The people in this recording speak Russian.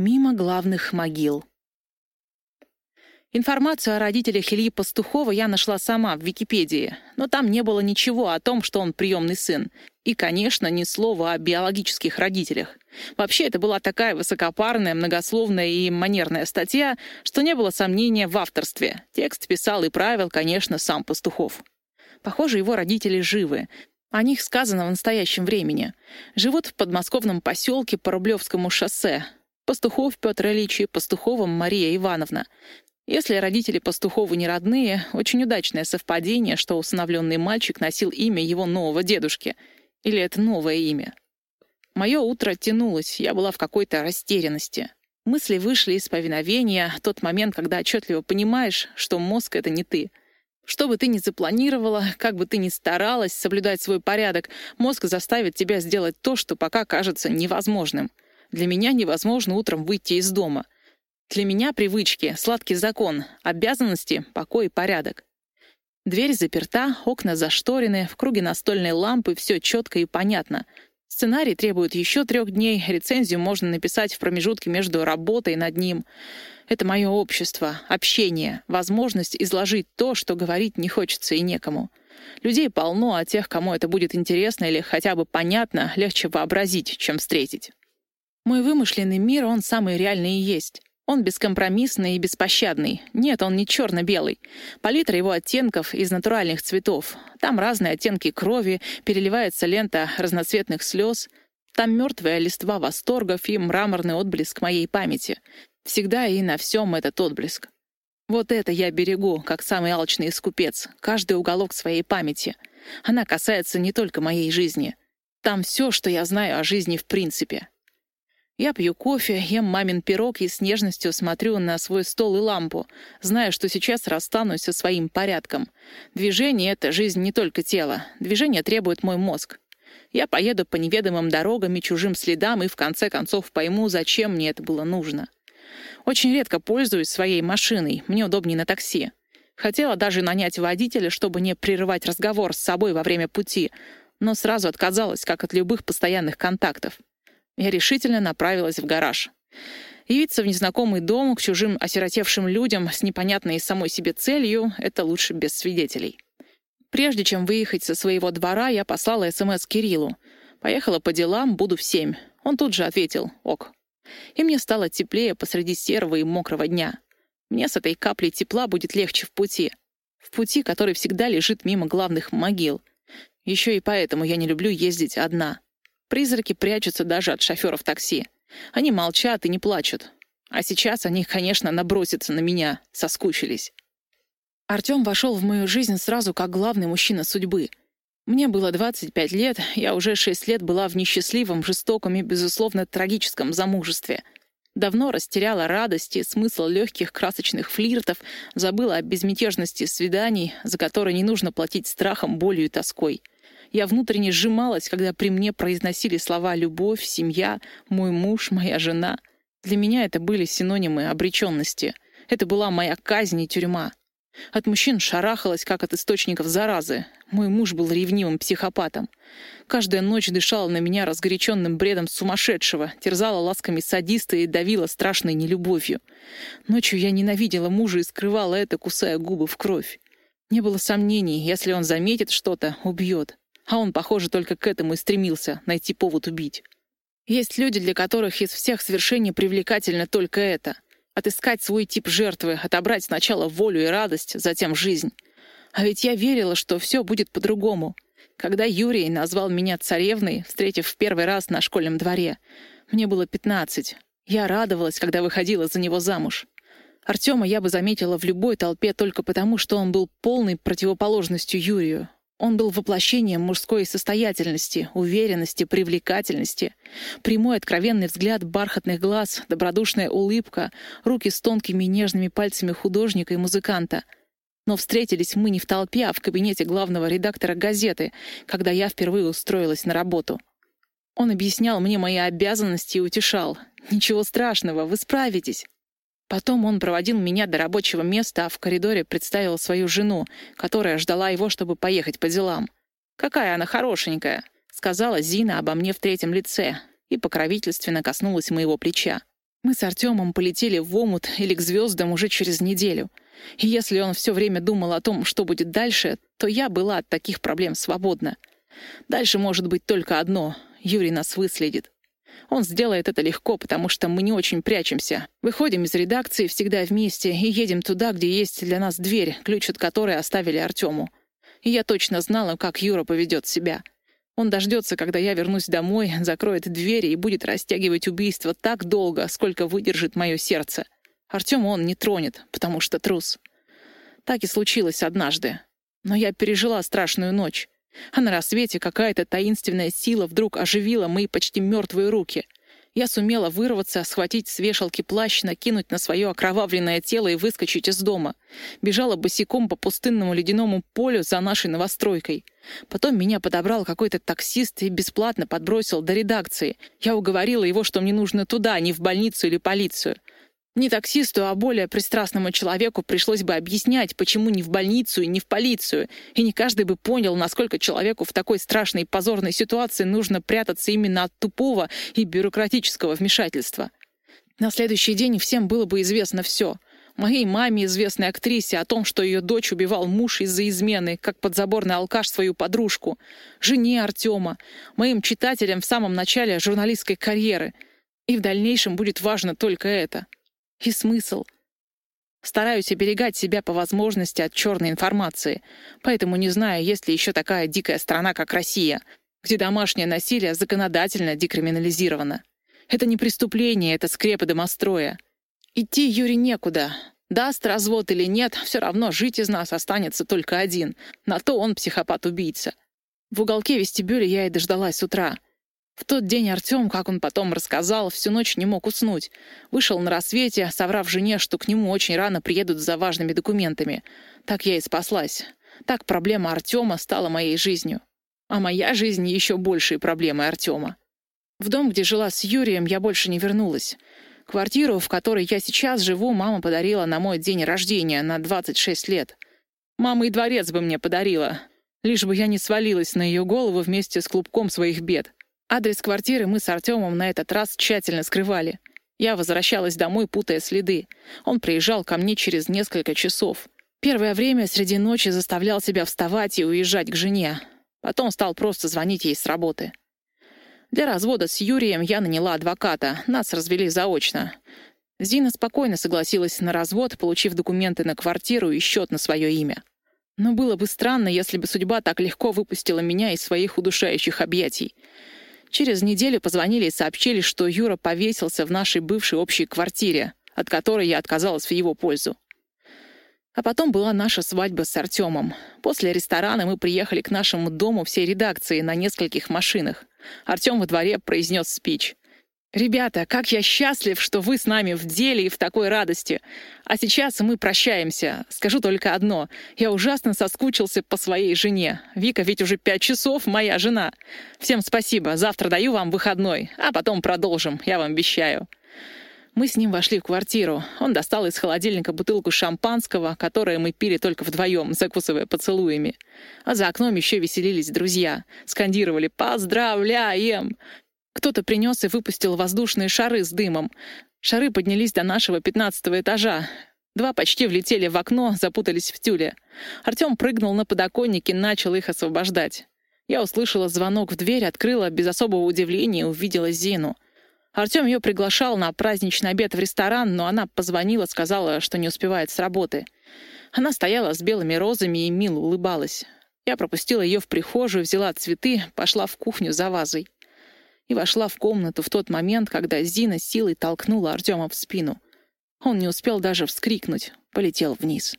Мимо главных могил. Информацию о родителях Ильи Пастухова я нашла сама в Википедии, но там не было ничего о том, что он приемный сын. И, конечно, ни слова о биологических родителях. Вообще, это была такая высокопарная, многословная и манерная статья, что не было сомнения в авторстве. Текст писал и правил, конечно, сам Пастухов. Похоже, его родители живы. О них сказано в настоящем времени. Живут в подмосковном поселке по Рублевскому шоссе. Пастухов Петр Ильич и Пастухова Мария Ивановна. Если родители Пастуховы не родные, очень удачное совпадение, что усыновленный мальчик носил имя его нового дедушки. Или это новое имя? Мое утро тянулось, я была в какой-то растерянности. Мысли вышли из повиновения, тот момент, когда отчетливо понимаешь, что мозг — это не ты. Что бы ты ни запланировала, как бы ты ни старалась соблюдать свой порядок, мозг заставит тебя сделать то, что пока кажется невозможным — для меня невозможно утром выйти из дома. Для меня привычки, сладкий закон, обязанности, покой и порядок. Дверь заперта, окна зашторены, в круге настольной лампы все четко и понятно. Сценарий требует еще трех дней, рецензию можно написать в промежутке между работой над ним. Это мое общество, общение, возможность изложить то, что говорить не хочется и некому. Людей полно, а тех, кому это будет интересно или хотя бы понятно, легче вообразить, чем встретить. Мой вымышленный мир, он самый реальный и есть. Он бескомпромиссный и беспощадный. Нет, он не черно-белый. Палитра его оттенков из натуральных цветов. Там разные оттенки крови, переливается лента разноцветных слез. Там мертвая листва восторгов и мраморный отблеск моей памяти. Всегда и на всем этот отблеск. Вот это я берегу, как самый алчный искупец, каждый уголок своей памяти. Она касается не только моей жизни. Там все, что я знаю о жизни в принципе. Я пью кофе, ем мамин пирог и с нежностью смотрю на свой стол и лампу, зная, что сейчас расстанусь со своим порядком. Движение — это жизнь не только тела. Движение требует мой мозг. Я поеду по неведомым дорогам и чужим следам и в конце концов пойму, зачем мне это было нужно. Очень редко пользуюсь своей машиной, мне удобнее на такси. Хотела даже нанять водителя, чтобы не прерывать разговор с собой во время пути, но сразу отказалась, как от любых постоянных контактов я решительно направилась в гараж. Явиться в незнакомый дом к чужим осиротевшим людям с непонятной самой себе целью — это лучше без свидетелей. Прежде чем выехать со своего двора, я послала СМС Кириллу. «Поехала по делам, буду в семь». Он тут же ответил «Ок». И мне стало теплее посреди серого и мокрого дня. Мне с этой каплей тепла будет легче в пути. В пути, который всегда лежит мимо главных могил. Еще и поэтому я не люблю ездить одна. Призраки прячутся даже от шоферов такси. Они молчат и не плачут. А сейчас они, конечно, набросятся на меня, соскучились. Артём вошел в мою жизнь сразу как главный мужчина судьбы. Мне было 25 лет, я уже 6 лет была в несчастливом, жестоком и, безусловно, трагическом замужестве. Давно растеряла радость и смысл легких красочных флиртов, забыла о безмятежности свиданий, за которые не нужно платить страхом, болью и тоской. Я внутренне сжималась, когда при мне произносили слова «любовь», «семья», «мой муж», «моя жена». Для меня это были синонимы обреченности. Это была моя казнь и тюрьма. От мужчин шарахалась, как от источников заразы. Мой муж был ревнивым психопатом. Каждая ночь дышала на меня разгоряченным бредом сумасшедшего, терзала ласками садиста и давила страшной нелюбовью. Ночью я ненавидела мужа и скрывала это, кусая губы в кровь. Не было сомнений, если он заметит что-то, убьет. А он, похоже, только к этому и стремился — найти повод убить. Есть люди, для которых из всех свершений привлекательно только это — отыскать свой тип жертвы, отобрать сначала волю и радость, затем жизнь. А ведь я верила, что все будет по-другому. Когда Юрий назвал меня царевной, встретив в первый раз на школьном дворе, мне было пятнадцать. Я радовалась, когда выходила за него замуж. Артема я бы заметила в любой толпе только потому, что он был полной противоположностью Юрию. Он был воплощением мужской состоятельности, уверенности, привлекательности. Прямой откровенный взгляд бархатных глаз, добродушная улыбка, руки с тонкими нежными пальцами художника и музыканта. Но встретились мы не в толпе, а в кабинете главного редактора газеты, когда я впервые устроилась на работу. Он объяснял мне мои обязанности и утешал. «Ничего страшного, вы справитесь». Потом он проводил меня до рабочего места, а в коридоре представил свою жену, которая ждала его, чтобы поехать по делам. «Какая она хорошенькая!» — сказала Зина обо мне в третьем лице и покровительственно коснулась моего плеча. Мы с Артемом полетели в омут или к звездам уже через неделю. И если он все время думал о том, что будет дальше, то я была от таких проблем свободна. Дальше может быть только одно — Юрий нас выследит. Он сделает это легко, потому что мы не очень прячемся. Выходим из редакции всегда вместе и едем туда, где есть для нас дверь, ключ от которой оставили Артему. И я точно знала, как Юра поведет себя — он дождется, когда я вернусь домой, закроет двери и будет растягивать убийство так долго, сколько выдержит мое сердце. Артема он не тронет, потому что трус. Так и случилось однажды. Но я пережила страшную ночь. А на рассвете какая-то таинственная сила вдруг оживила мои почти мертвые руки — я сумела вырваться, схватить с вешалки плащ, накинуть на свое окровавленное тело и выскочить из дома. Бежала босиком по пустынному ледяному полю за нашей новостройкой. Потом меня подобрал какой-то таксист и бесплатно подбросил до редакции. Я уговорила его, что мне нужно туда, а не в больницу или полицию. Не таксисту, а более пристрастному человеку пришлось бы объяснять, почему не в больницу и не в полицию, и не каждый бы понял, насколько человеку в такой страшной и позорной ситуации нужно прятаться именно от тупого и бюрократического вмешательства. На следующий день всем было бы известно все. Моей маме, известной актрисе, о том, что ее дочь убивал муж из-за измены, как подзаборный алкаш свою подружку, жене Артема, моим читателям в самом начале журналистской карьеры. И в дальнейшем будет важно только это — и смысл? Стараюсь оберегать себя по возможности от черной информации, поэтому не знаю, есть ли еще такая дикая страна, как Россия, где домашнее насилие законодательно декриминализировано. Это не преступление, это скрепы домостроя. Идти Юре некуда. Даст развод или нет, все равно жить из нас останется только один. На то он психопат-убийца. В уголке вестибюля я и дождалась утра — в тот день Артем, как он потом рассказал, всю ночь не мог уснуть. Вышел на рассвете, соврав жене, что к нему очень рано приедут за важными документами. Так я и спаслась. Так проблема Артема стала моей жизнью. А моя жизнь еще большей проблемой Артема. В дом, где жила с Юрием, я больше не вернулась. Квартиру, в которой я сейчас живу, мама подарила на мой день рождения на 26 лет. Мама и дворец бы мне подарила, лишь бы я не свалилась на ее голову вместе с клубком своих бед. Адрес квартиры мы с Артемом на этот раз тщательно скрывали. Я возвращалась домой, путая следы. Он приезжал ко мне через несколько часов. Первое время среди ночи заставлял себя вставать и уезжать к жене. Потом стал просто звонить ей с работы. Для развода с Юрием я наняла адвоката. Нас развели заочно. Зина спокойно согласилась на развод, получив документы на квартиру и счет на свое имя. Но было бы странно, если бы судьба так легко выпустила меня из своих удушающих объятий. Через неделю позвонили и сообщили, что Юра повесился в нашей бывшей общей квартире, от которой я отказалась в его пользу. А потом была наша свадьба с Артемом. После ресторана мы приехали к нашему дому всей редакции на нескольких машинах. Артем во дворе произнес спич. «Ребята, как я счастлив, что вы с нами в деле и в такой радости. А сейчас мы прощаемся. Скажу только одно. Я ужасно соскучился по своей жене. Вика ведь уже пять часов моя жена. Всем спасибо. Завтра даю вам выходной. А потом продолжим, я вам обещаю». Мы с ним вошли в квартиру. Он достал из холодильника бутылку шампанского, которое мы пили только вдвоем, закусывая поцелуями. А за окном еще веселились друзья. Скандировали «Поздравляем!» Кто-то принес и выпустил воздушные шары с дымом. Шары поднялись до нашего пятнадцатого этажа. Два почти влетели в окно, запутались в тюле. Артем прыгнул на подоконник и начал их освобождать. Я услышала звонок в дверь, открыла без особого удивления и увидела Зину. Артем ее приглашал на праздничный обед в ресторан, но она позвонила, сказала, что не успевает с работы. Она стояла с белыми розами и мило улыбалась. Я пропустила ее в прихожую, взяла цветы, пошла в кухню за вазой и вошла в комнату в тот момент, когда Зина силой толкнула Артема в спину. Он не успел даже вскрикнуть, полетел вниз.